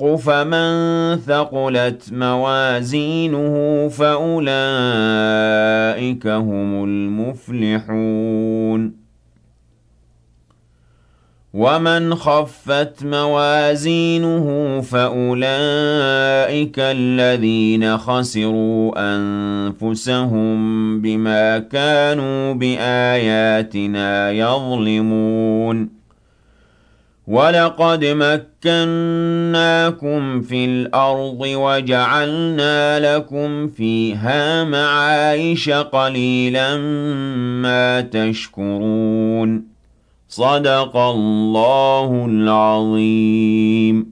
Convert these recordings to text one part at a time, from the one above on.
فَمَن ثَقُلَتْ مَوَازِينُهُ فَأُولَٰئِكَ هُمُ الْمُفْلِحُونَ. وَمَنْ خَفَّتْ مَوَازِينُهُ فَأُولَٰئِكَ الَّذِينَ خَسِرُوا أَنفُسَهُم بِمَا كَانُوا بِآيَاتِنَا يَظْلِمُونَ. وَلَقَدْ مَكَّنَّاكُمْ فِي الْأَرْضِ وَجَعَلْنَا لَكُمْ فِيهَا مَعَايِشَ قَلِيلًا مَا تَشْكُرُونَ صَدَقَ اللَّهُ الْعَظِيمُ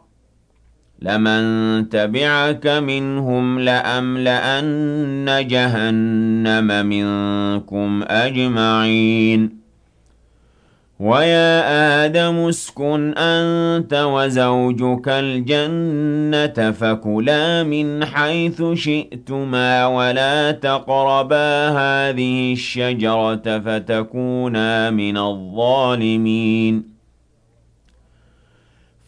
لَمَن تَبِعَكَ مِنْهُمْ لَأَمْلَأَنَّ جَهَنَّمَ مِنكُمْ أَجْمَعِينَ. وَيَا آدَمُ اسْكُنْ أَنتَ وَزَوْجُكَ الْجَنَّةَ فَكُلَا مِنْ حَيْثُ شِئْتُمَا وَلَا تَقْرَبَا هَٰذِهِ الشَّجَرَةَ فَتَكُونَا مِنَ الظَّالِمِينَ.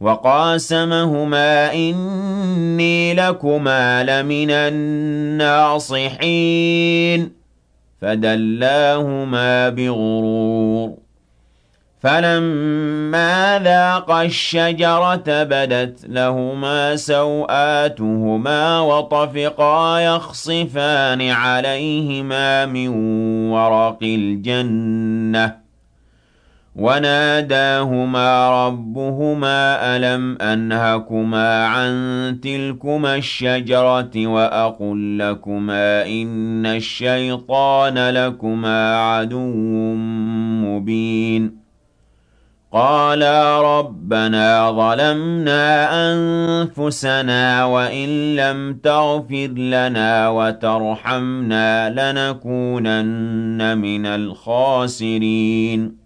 وقاسمهما إني لكما لمن الناصحين. فدلاهما بغرور. فلما ذاقا الشجرة بدت لهما سوآتهما وطفقا يخصفان عليهما من ورق الجنة. وناداهما ربهما ألم أنهكما عن تلكما الشجرة وأقل لكما إن الشيطان لكما عدو مبين قالا ربنا ظلمنا أنفسنا وإن لم تغفر لنا وترحمنا لنكونن من الخاسرين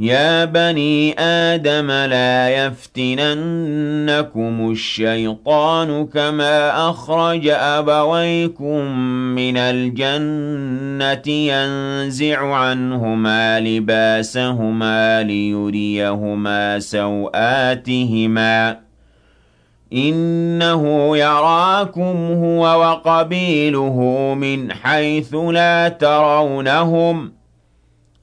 يا بني آدم لا يفتننكم الشيطان كما أخرج أبويكم من الجنة ينزع عنهما لباسهما ليريهما سوآتهما إنه يراكم هو وقبيله من حيث لا ترونهم ۖ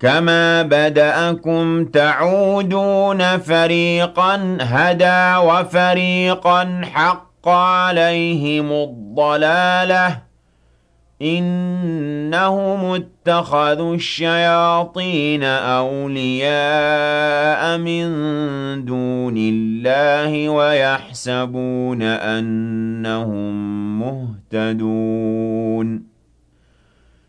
كما بدأكم تعودون فريقا هدى وفريقا حق عليهم الضلالة إنهم اتخذوا الشياطين أولياء من دون الله ويحسبون أنهم مهتدون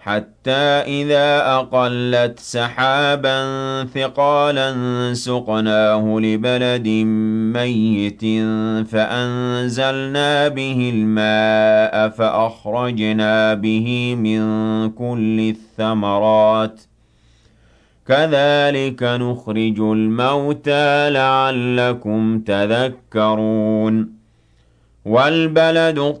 حتى إذا أقلت سحابا ثقالا سقناه لبلد ميت فأنزلنا به الماء فأخرجنا به من كل الثمرات. كذلك نخرج الموتى لعلكم تذكرون. وَالْبَلَدُ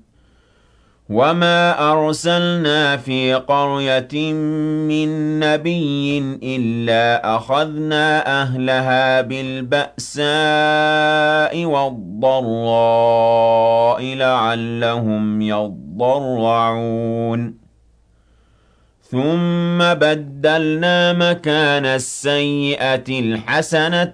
وَمَا أَرْسَلْنَا فِي قَرْيَةٍ مِّن نَّبِيٍّ إِلَّا أَخَذْنَا أَهْلَهَا بِالْبَأْسَاءِ وَالضَّرَّاءِ لَعَلَّهُمْ يَضَّرَّعُونَ. ثُمَّ بَدَّلْنَا مَكَانَ السَّيِّئَةِ الْحَسَنَةَ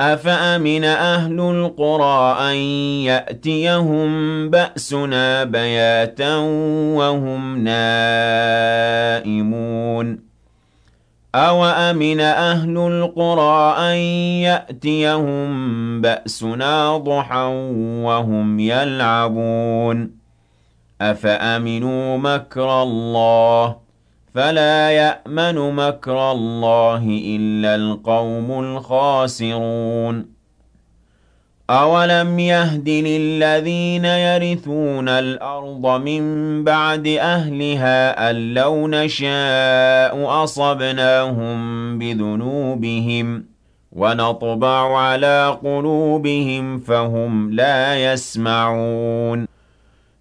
أَفَأَمِنَ أَهْلُ الْقُرَىٰ أَن يَأْتِيَهُم بَأْسُنَا بَيَاتًا وَهُمْ نَائِمُونَ؟ أَوَأَمِنَ أَهْلُ الْقُرَىٰ أَن يَأْتِيَهُم بَأْسُنَا ضُحًى وَهُمْ يَلْعَبُونَ؟ أَفَأَمِنُوا مَكْرَ اللَّهِ؟ فَلَا يَأْمَنُ مَكْرَ اللَّهِ إِلَّا الْقَوْمُ الْخَاسِرُونَ. أَوَلَمْ يَهْدِ لِلَّذِينَ يَرِثُونَ الْأَرْضَ مِن بَعْدِ أَهْلِهَا أَن لَّوْ نَشَاءُ أَصَبْنَاهُم بِذُنُوبِهِمْ وَنَطْبَعُ عَلَىٰ قُلُوبِهِمْ فَهُمْ لَا يَسْمَعُونَ.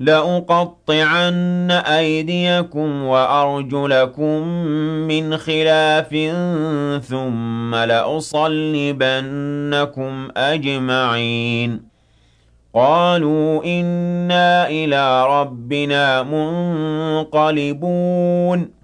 لأقطعن أيديكم وأرجلكم من خلاف ثم لأصلبنكم أجمعين. قالوا إنا إلى ربنا منقلبون.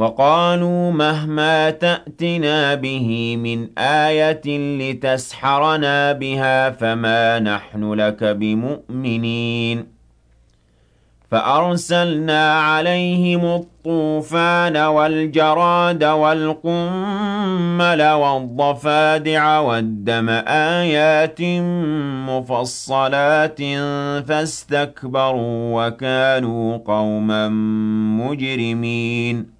وقالوا مهما تأتنا به من آية لتسحرنا بها فما نحن لك بمؤمنين. فأرسلنا عليهم الطوفان والجراد والقمل والضفادع والدم آيات مفصلات فاستكبروا وكانوا قوما مجرمين.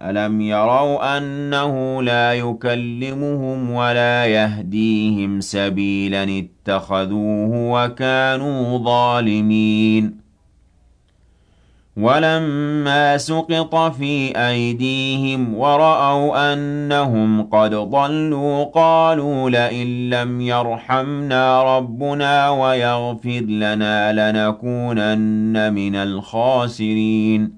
ألم يروا أنه لا يكلمهم ولا يهديهم سبيلا اتخذوه وكانوا ظالمين ولما سقط في أيديهم ورأوا أنهم قد ضلوا قالوا لئن لم يرحمنا ربنا ويغفر لنا لنكونن من الخاسرين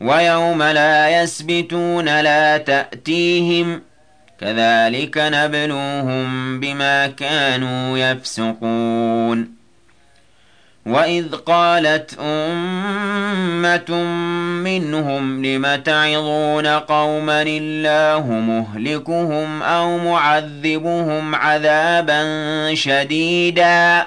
ويوم لا يسبتون لا تأتيهم كذلك نبلوهم بما كانوا يفسقون. وإذ قالت أمة منهم لم تعظون قوما الله مهلكهم أو معذبهم عذابا شديدا؟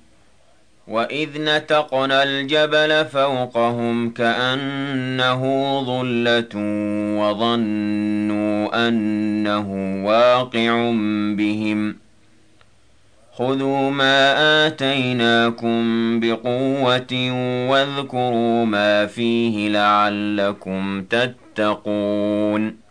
وَإِذْ نَتَقْنَا الْجَبَلَ فَوْقَهُمْ كَأَنَّهُ ظُلَّةٌ وَظَنُّوا أَنَّهُ وَاقِعٌ بِهِمْ خُذُوا مَا آتَيْنَاكُمْ بِقُوَّةٍ وَاذْكُرُوا مَا فِيهِ لَعَلَّكُمْ تَتَّقُونَ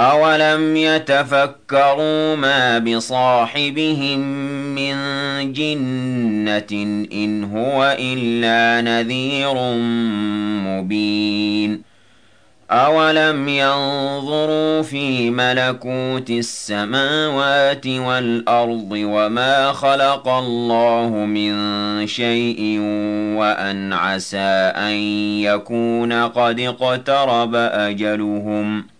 أَوَلَمْ يَتَفَكَّرُوا مَا بِصَاحِبِهِم مِّن جِنَّةٍ إِنْ هُوَ إِلَّا نَذِيرٌ مُّبِينٌ أَوَلَمْ يَنظُرُوا فِي مَلَكُوتِ السَّمَاوَاتِ وَالْأَرْضِ وَمَا خَلَقَ اللَّهُ مِن شَيْءٍ وَأَنْ عَسَىٰ أَن يَكُونَ قَدِ اقْتَرَبَ أَجَلُهُمْ ۖ